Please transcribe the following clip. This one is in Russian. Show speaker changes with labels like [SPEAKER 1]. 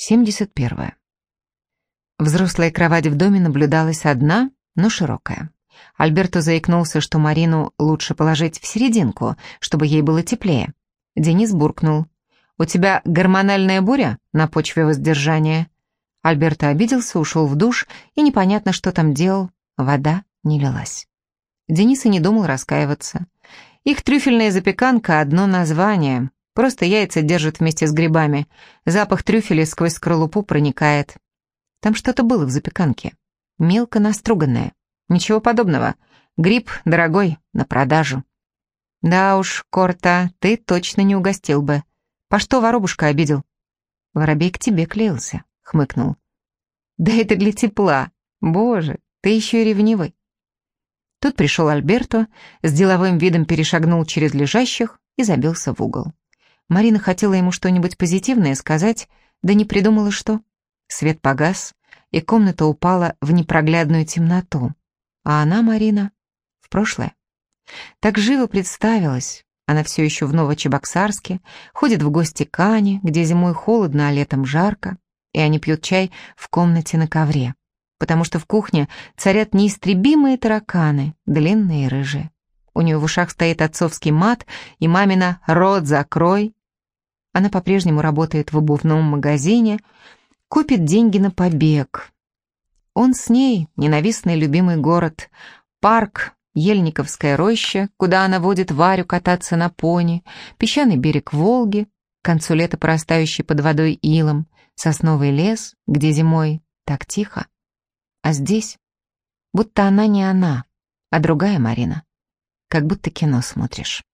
[SPEAKER 1] 71. Взрослая кровать в доме наблюдалась одна, но широкая. Альберто заикнулся, что Марину лучше положить в серединку, чтобы ей было теплее. Денис буркнул. «У тебя гормональная буря на почве воздержания?» Альберто обиделся, ушел в душ, и непонятно, что там делал. Вода не лилась. Денис и не думал раскаиваться. Их трюфельная запеканка — одно название. Просто яйца держат вместе с грибами. Запах трюфеля сквозь скорлупу проникает. Там что-то было в запеканке. Мелко наструганное. Ничего подобного. Гриб дорогой, на продажу. Да уж, Корта, ты точно не угостил бы. По что воробушка обидел? Воробей к тебе клеился, хмыкнул. Да это для тепла. Боже, ты еще и ревнивый. Тут пришел Альберто, с деловым видом перешагнул через лежащих и забился в угол. Марина хотела ему что-нибудь позитивное сказать, да не придумала что. Свет погас, и комната упала в непроглядную темноту. А она, Марина, в прошлое. Так живо представилась. Она все еще в Новочебоксарске, ходит в гости к Ане, где зимой холодно, а летом жарко, и они пьют чай в комнате на ковре, потому что в кухне царят неистребимые тараканы, длинные и рыжие. У нее в ушах стоит отцовский мат, и мамина «рот закрой», она по-прежнему работает в обувном магазине, купит деньги на побег. Он с ней, ненавистный любимый город, парк, Ельниковская роща, куда она водит Варю кататься на пони, песчаный берег Волги, концу лета порастающий под водой илом, сосновый лес, где зимой так тихо. А здесь будто она не она, а другая Марина. Как будто кино смотришь.